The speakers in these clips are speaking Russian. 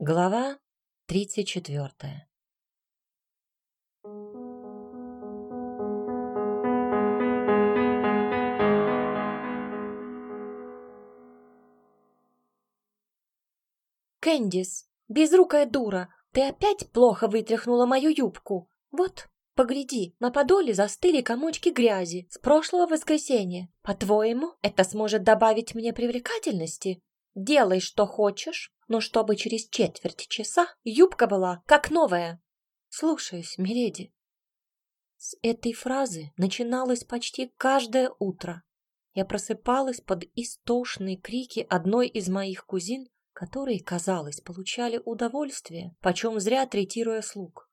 Глава тридцать четвертая. Кэндис, безрукая дура, ты опять плохо вытряхнула мою юбку. Вот, погляди, на подоле застыли комочки грязи с прошлого воскресенья. По-твоему, это сможет добавить мне привлекательности? Делай, что хочешь, но чтобы через четверть часа юбка была как новая. Слушаюсь, миледи. С этой фразы начиналось почти каждое утро. Я просыпалась под истошные крики одной из моих кузин, которые, казалось, получали удовольствие, почем зря третируя слуг.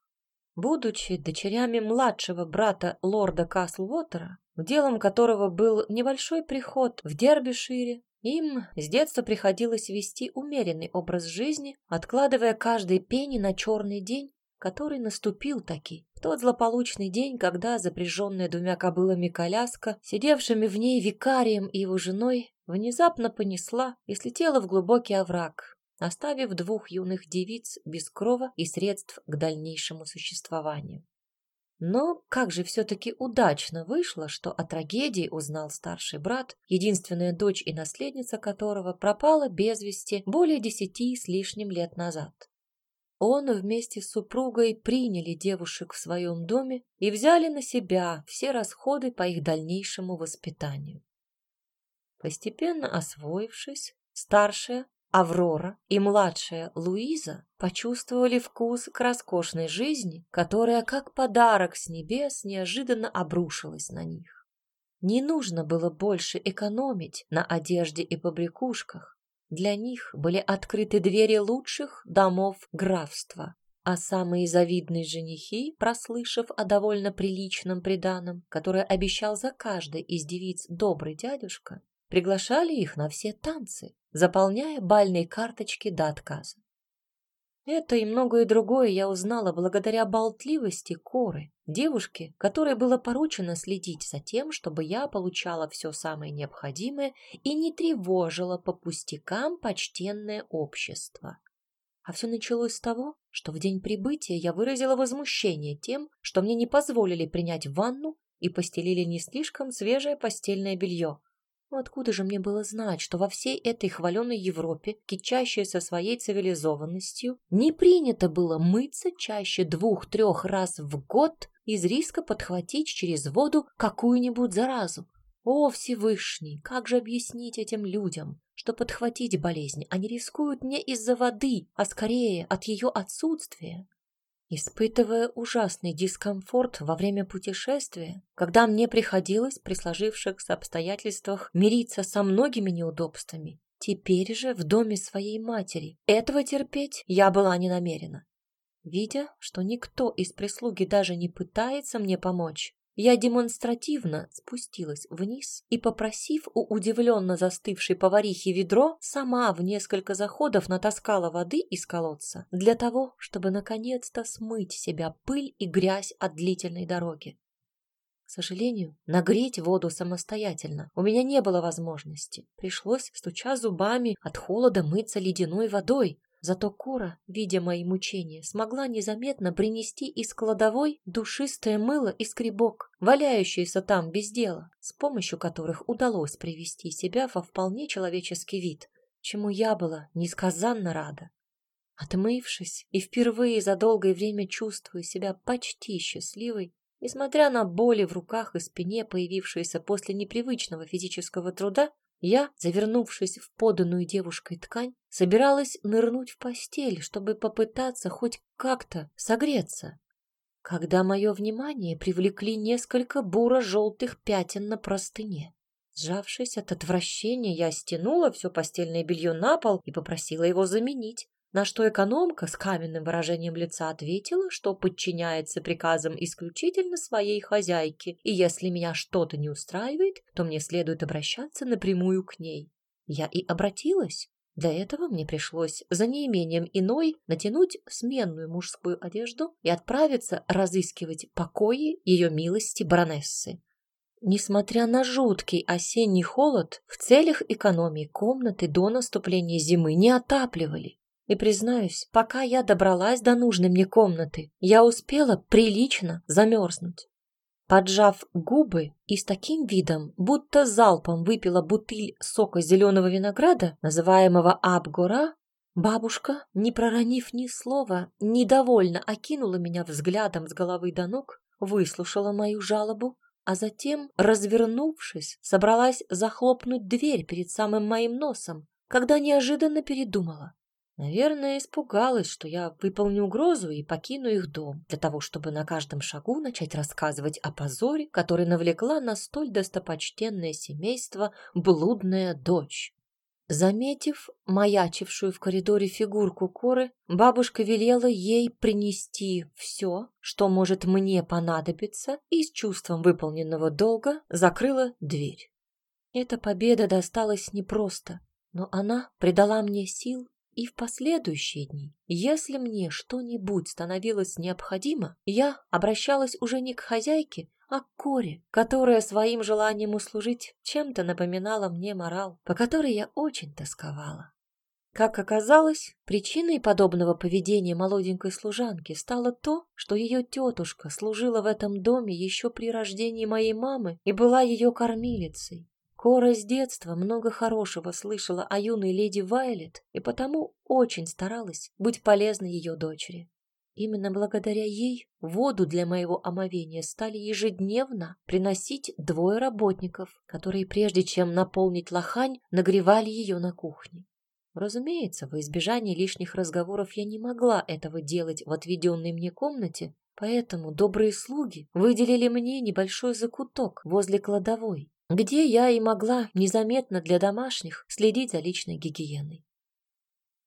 Будучи дочерями младшего брата лорда Каслвотера, делом которого был небольшой приход в Дербишире, им с детства приходилось вести умеренный образ жизни, откладывая каждый пенни на черный день, который наступил таки, в тот злополучный день, когда запряженная двумя кобылами коляска, сидевшими в ней викарием и его женой, внезапно понесла и слетела в глубокий овраг, оставив двух юных девиц без крова и средств к дальнейшему существованию. Но как же все-таки удачно вышло, что о трагедии узнал старший брат, единственная дочь и наследница которого пропала без вести более десяти с лишним лет назад. Он вместе с супругой приняли девушек в своем доме и взяли на себя все расходы по их дальнейшему воспитанию. Постепенно освоившись, старшая Аврора и младшая Луиза почувствовали вкус к роскошной жизни, которая, как подарок с небес, неожиданно обрушилась на них. Не нужно было больше экономить на одежде и побрякушках. Для них были открыты двери лучших домов графства, а самые завидные женихи, прослышав о довольно приличном приданом, которое обещал за каждой из девиц добрый дядюшка, приглашали их на все танцы, заполняя бальные карточки до отказа. Это и многое другое я узнала благодаря болтливости Коры, девушки, которой было поручено следить за тем, чтобы я получала все самое необходимое и не тревожила по пустякам почтенное общество. А все началось с того, что в день прибытия я выразила возмущение тем, что мне не позволили принять ванну и постелили не слишком свежее постельное белье, но откуда же мне было знать, что во всей этой хваленой Европе, кичащей со своей цивилизованностью, не принято было мыться чаще двух-трех раз в год из риска подхватить через воду какую-нибудь заразу? О, Всевышний, как же объяснить этим людям, что подхватить болезнь они рискуют не из-за воды, а скорее от ее отсутствия? Испытывая ужасный дискомфорт во время путешествия, когда мне приходилось при сложившихся обстоятельствах мириться со многими неудобствами, теперь же в доме своей матери этого терпеть я была не намерена. Видя, что никто из прислуги даже не пытается мне помочь, я демонстративно спустилась вниз и, попросив у удивленно застывшей поварихи ведро, сама в несколько заходов натаскала воды из колодца для того, чтобы наконец-то смыть себя пыль и грязь от длительной дороги. К сожалению, нагреть воду самостоятельно у меня не было возможности. Пришлось, стуча зубами, от холода мыться ледяной водой, Зато Кора, видя мои мучения, смогла незаметно принести из кладовой душистое мыло и скребок, валяющиеся там без дела, с помощью которых удалось привести себя во вполне человеческий вид, чему я была несказанно рада. Отмывшись и впервые за долгое время чувствуя себя почти счастливой, несмотря на боли в руках и спине, появившиеся после непривычного физического труда, я, завернувшись в поданную девушкой ткань, собиралась нырнуть в постель, чтобы попытаться хоть как-то согреться. Когда мое внимание привлекли несколько буро-желтых пятен на простыне. Сжавшись от отвращения, я стянула все постельное белье на пол и попросила его заменить на что экономка с каменным выражением лица ответила, что подчиняется приказам исключительно своей хозяйке, и если меня что-то не устраивает, то мне следует обращаться напрямую к ней. Я и обратилась. Для этого мне пришлось за неимением иной натянуть сменную мужскую одежду и отправиться разыскивать покои ее милости баронессы. Несмотря на жуткий осенний холод, в целях экономии комнаты до наступления зимы не отапливали. И признаюсь, пока я добралась до нужной мне комнаты, я успела прилично замерзнуть. Поджав губы и с таким видом, будто залпом выпила бутыль сока зеленого винограда, называемого Абгора, бабушка, не проронив ни слова, недовольно окинула меня взглядом с головы до ног, выслушала мою жалобу, а затем, развернувшись, собралась захлопнуть дверь перед самым моим носом, когда неожиданно передумала. Наверное, испугалась, что я выполню угрозу и покину их дом, для того, чтобы на каждом шагу начать рассказывать о позоре, который навлекла на столь достопочтенное семейство блудная дочь. Заметив маячившую в коридоре фигурку Коры, бабушка велела ей принести все, что может мне понадобиться, и с чувством выполненного долга закрыла дверь. Эта победа досталась непросто, но она придала мне сил и в последующие дни, если мне что-нибудь становилось необходимо, я обращалась уже не к хозяйке, а к Коре, которая своим желанием услужить чем-то напоминала мне морал, по которой я очень тосковала. Как оказалось, причиной подобного поведения молоденькой служанки стало то, что ее тетушка служила в этом доме еще при рождении моей мамы и была ее кормилицей. Кора с детства много хорошего слышала о юной леди Вайлет и потому очень старалась быть полезной ее дочери. Именно благодаря ей воду для моего омовения стали ежедневно приносить двое работников, которые прежде чем наполнить лохань, нагревали ее на кухне. Разумеется, во избежание лишних разговоров я не могла этого делать в отведенной мне комнате, поэтому добрые слуги выделили мне небольшой закуток возле кладовой, где я и могла незаметно для домашних следить за личной гигиеной.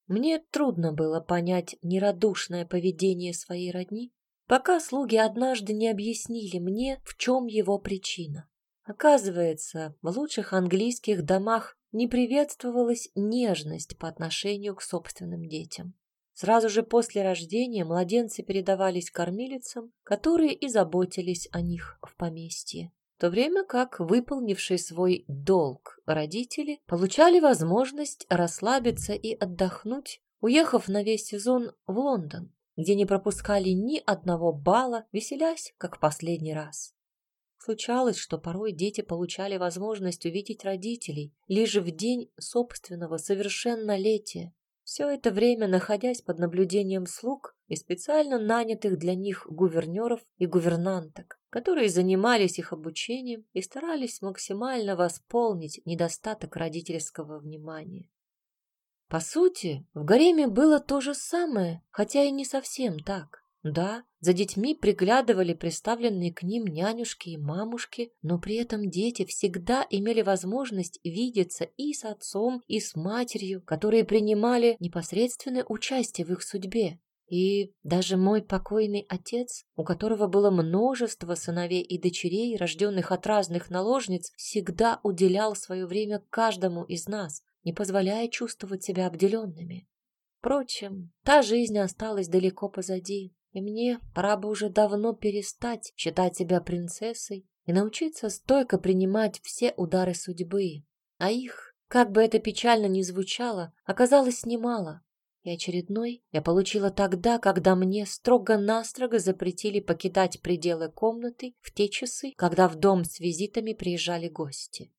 Мне трудно было понять нерадушное поведение своей родни, пока слуги однажды не объяснили мне, в чем его причина. Оказывается, в лучших английских домах не приветствовалась нежность по отношению к собственным детям. Сразу же после рождения младенцы передавались кормилицам, которые и заботились о них в поместье в то время как выполнившие свой долг родители получали возможность расслабиться и отдохнуть, уехав на весь сезон в Лондон, где не пропускали ни одного бала, веселясь, как последний раз. Случалось, что порой дети получали возможность увидеть родителей лишь в день собственного совершеннолетия, все это время находясь под наблюдением слуг и специально нанятых для них гувернеров и гувернанток которые занимались их обучением и старались максимально восполнить недостаток родительского внимания. По сути, в гареме было то же самое, хотя и не совсем так. Да, за детьми приглядывали представленные к ним нянюшки и мамушки, но при этом дети всегда имели возможность видеться и с отцом, и с матерью, которые принимали непосредственное участие в их судьбе. И даже мой покойный отец, у которого было множество сыновей и дочерей, рожденных от разных наложниц, всегда уделял свое время каждому из нас, не позволяя чувствовать себя обделенными. Впрочем, та жизнь осталась далеко позади, и мне пора бы уже давно перестать считать себя принцессой и научиться стойко принимать все удары судьбы. А их, как бы это печально ни звучало, оказалось немало, и очередной я получила тогда, когда мне строго-настрого запретили покидать пределы комнаты в те часы, когда в дом с визитами приезжали гости.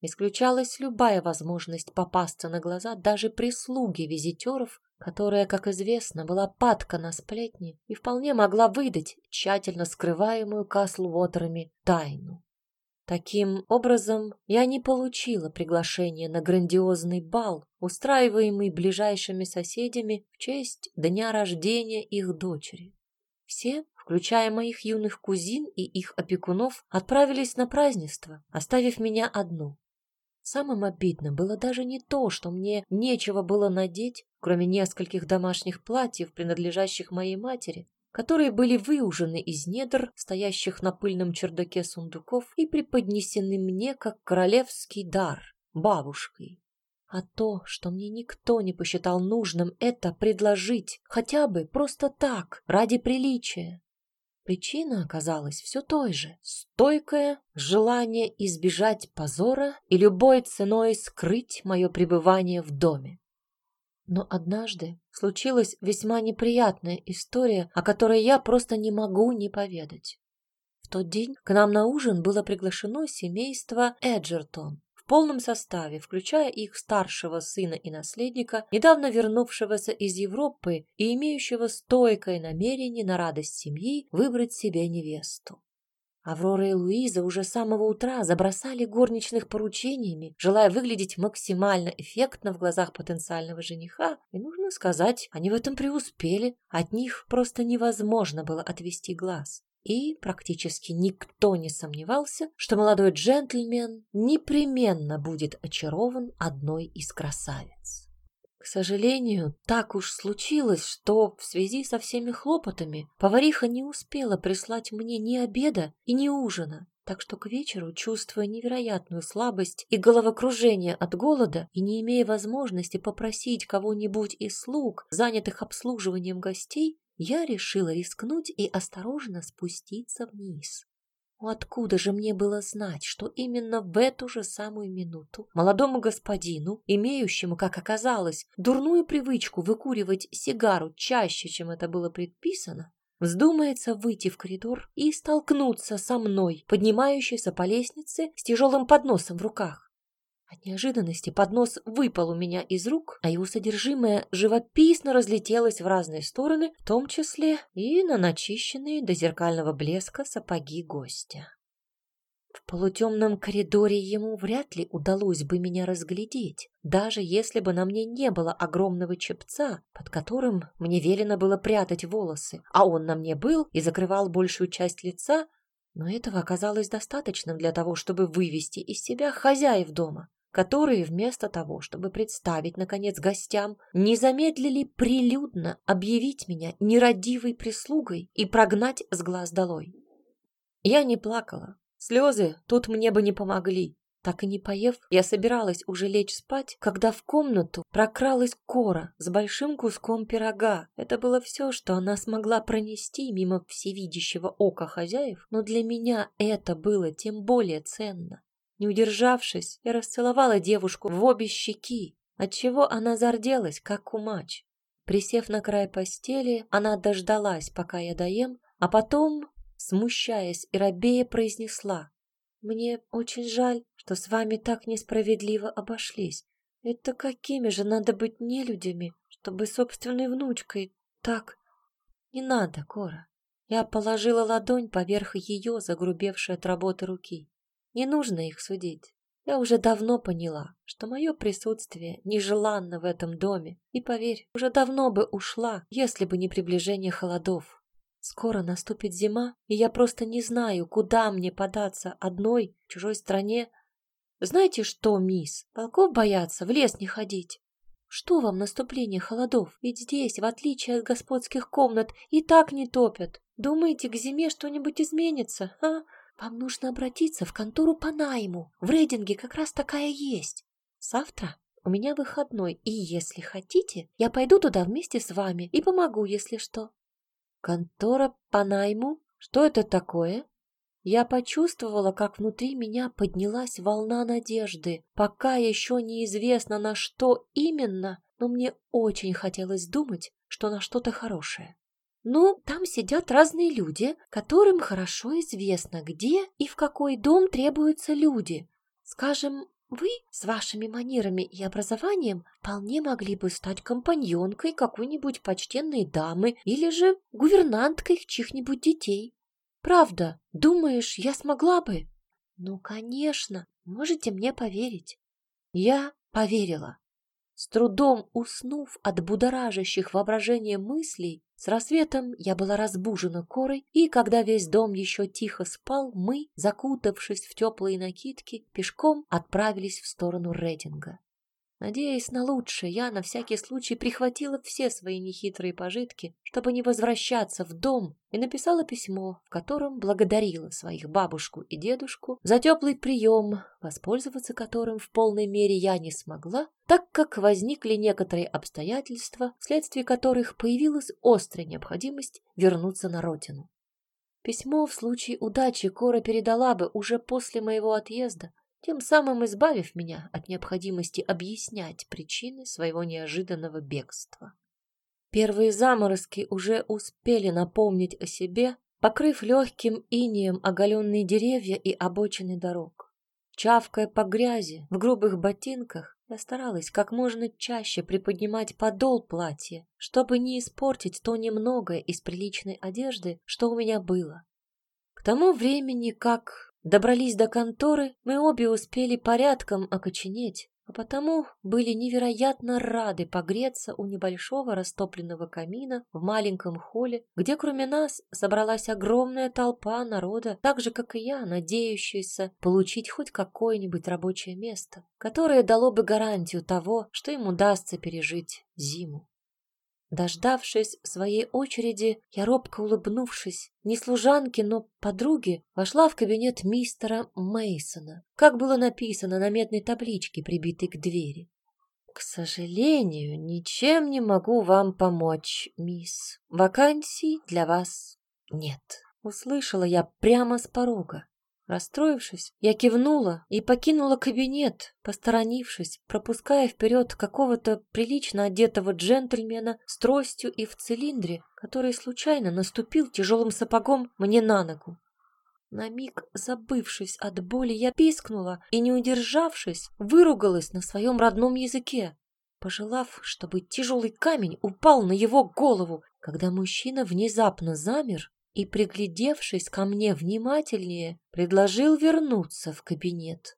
Исключалась любая возможность попасться на глаза даже прислуги визитеров, которая, как известно, была падка на сплетни и вполне могла выдать тщательно скрываемую Каслвотерами тайну. Таким образом, я не получила приглашение на грандиозный бал, устраиваемый ближайшими соседями в честь дня рождения их дочери. Все, включая моих юных кузин и их опекунов, отправились на празднество, оставив меня одну. Самым обидным было даже не то, что мне нечего было надеть, кроме нескольких домашних платьев, принадлежащих моей матери, которые были выужены из недр, стоящих на пыльном чердаке сундуков, и преподнесены мне как королевский дар бабушкой. А то, что мне никто не посчитал нужным это предложить, хотя бы просто так, ради приличия. Причина оказалась все той же — стойкое желание избежать позора и любой ценой скрыть мое пребывание в доме. Но однажды случилась весьма неприятная история, о которой я просто не могу не поведать. В тот день к нам на ужин было приглашено семейство Эджертон в полном составе, включая их старшего сына и наследника, недавно вернувшегося из Европы и имеющего стойкое намерение на радость семьи выбрать себе невесту. Аврора и Луиза уже с самого утра забросали горничных поручениями, желая выглядеть максимально эффектно в глазах потенциального жениха, и, нужно сказать, они в этом преуспели, от них просто невозможно было отвести глаз. И практически никто не сомневался, что молодой джентльмен непременно будет очарован одной из красавиц. Сожалению, так уж случилось, что в связи со всеми хлопотами повариха не успела прислать мне ни обеда и ни ужина, так что к вечеру, чувствуя невероятную слабость и головокружение от голода и не имея возможности попросить кого-нибудь из слуг, занятых обслуживанием гостей, я решила рискнуть и осторожно спуститься вниз. Откуда же мне было знать, что именно в эту же самую минуту молодому господину, имеющему, как оказалось, дурную привычку выкуривать сигару чаще, чем это было предписано, вздумается выйти в коридор и столкнуться со мной, поднимающейся по лестнице с тяжелым подносом в руках? От неожиданности поднос выпал у меня из рук, а его содержимое живописно разлетелось в разные стороны, в том числе и на начищенные до зеркального блеска сапоги гостя. В полутемном коридоре ему вряд ли удалось бы меня разглядеть, даже если бы на мне не было огромного чепца, под которым мне велено было прятать волосы, а он на мне был и закрывал большую часть лица, но этого оказалось достаточным для того, чтобы вывести из себя хозяев дома которые вместо того, чтобы представить, наконец, гостям, не замедлили прилюдно объявить меня нерадивой прислугой и прогнать с глаз долой. Я не плакала. Слезы тут мне бы не помогли. Так и не поев, я собиралась уже лечь спать, когда в комнату прокралась кора с большим куском пирога. Это было все, что она смогла пронести мимо всевидящего ока хозяев, но для меня это было тем более ценно. Не удержавшись, я расцеловала девушку в обе щеки, отчего она зарделась, как кумач. Присев на край постели, она дождалась, пока я доем, а потом, смущаясь и робея, произнесла. «Мне очень жаль, что с вами так несправедливо обошлись. Это какими же надо быть нелюдями, чтобы собственной внучкой так... Не надо, Кора». Я положила ладонь поверх ее загрубевшей от работы руки. Не нужно их судить. Я уже давно поняла, что мое присутствие нежеланно в этом доме, и, поверь, уже давно бы ушла, если бы не приближение холодов. Скоро наступит зима, и я просто не знаю, куда мне податься одной в чужой стране. Знаете что, мисс, волков боятся в лес не ходить. Что вам наступление холодов? Ведь здесь, в отличие от господских комнат, и так не топят. Думаете, к зиме что-нибудь изменится, а? Вам нужно обратиться в контору по найму. В рейдинге как раз такая есть. Завтра у меня выходной, и если хотите, я пойду туда вместе с вами и помогу, если что. Контора по найму? Что это такое? Я почувствовала, как внутри меня поднялась волна надежды. Пока еще неизвестно на что именно, но мне очень хотелось думать, что на что-то хорошее. Ну, там сидят разные люди, которым хорошо известно, где и в какой дом требуются люди. Скажем, вы с вашими манерами и образованием вполне могли бы стать компаньонкой какой-нибудь почтенной дамы или же гувернанткой чьих-нибудь детей. Правда, думаешь, я смогла бы? Ну, конечно, можете мне поверить. Я поверила. С трудом уснув от будоражащих воображения мыслей, с рассветом я была разбужена корой, и когда весь дом еще тихо спал, мы, закутавшись в теплые накидки, пешком отправились в сторону Рединга. Надеясь на лучшее, я на всякий случай прихватила все свои нехитрые пожитки, чтобы не возвращаться в дом, и написала письмо, в котором благодарила своих бабушку и дедушку за теплый прием, воспользоваться которым в полной мере я не смогла, так как возникли некоторые обстоятельства, вследствие которых появилась острая необходимость вернуться на родину. Письмо в случае удачи Кора передала бы уже после моего отъезда, тем самым избавив меня от необходимости объяснять причины своего неожиданного бегства. Первые заморозки уже успели напомнить о себе, покрыв легким инеем оголенные деревья и обочины дорог. Чавкая по грязи, в грубых ботинках, я старалась как можно чаще приподнимать подол платья, чтобы не испортить то немногое из приличной одежды, что у меня было. К тому времени, как добрались до конторы, мы обе успели порядком окоченеть, а потому были невероятно рады погреться у небольшого растопленного камина в маленьком холле, где кроме нас собралась огромная толпа народа, так же, как и я, надеющаяся получить хоть какое-нибудь рабочее место, которое дало бы гарантию того, что им удастся пережить зиму. Дождавшись своей очереди, я робко улыбнувшись, не служанке, но подруге, вошла в кабинет мистера Мейсона, как было написано на медной табличке, прибитой к двери. К сожалению, ничем не могу вам помочь, мисс. Вакансий для вас нет. Услышала я прямо с порога. Расстроившись, я кивнула и покинула кабинет, посторонившись, пропуская вперед какого-то прилично одетого джентльмена с тростью и в цилиндре, который случайно наступил тяжелым сапогом мне на ногу. На миг забывшись от боли, я пискнула и, не удержавшись, выругалась на своем родном языке, пожелав, чтобы тяжелый камень упал на его голову, когда мужчина внезапно замер и, приглядевшись ко мне внимательнее, предложил вернуться в кабинет.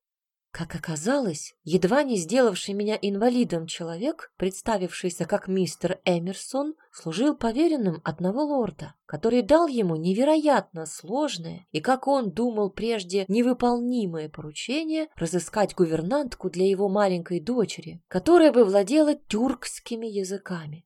Как оказалось, едва не сделавший меня инвалидом человек, представившийся как мистер Эмерсон, служил поверенным одного лорда, который дал ему невероятно сложное и, как он думал прежде, невыполнимое поручение разыскать гувернантку для его маленькой дочери, которая бы владела тюркскими языками.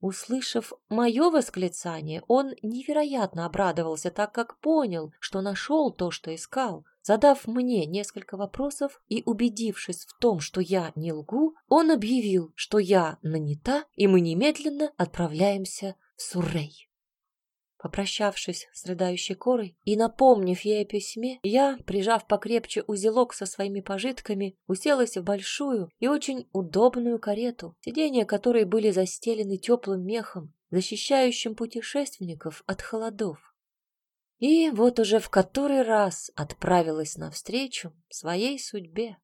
Услышав мое восклицание, он невероятно обрадовался, так как понял, что нашел то, что искал. Задав мне несколько вопросов и убедившись в том, что я не лгу, он объявил, что я нанята, и мы немедленно отправляемся в Суррей. Попрощавшись с рыдающей корой и напомнив ей о письме, я, прижав покрепче узелок со своими пожитками, уселась в большую и очень удобную карету, сиденья которой были застелены теплым мехом, защищающим путешественников от холодов. И вот уже в который раз отправилась навстречу своей судьбе.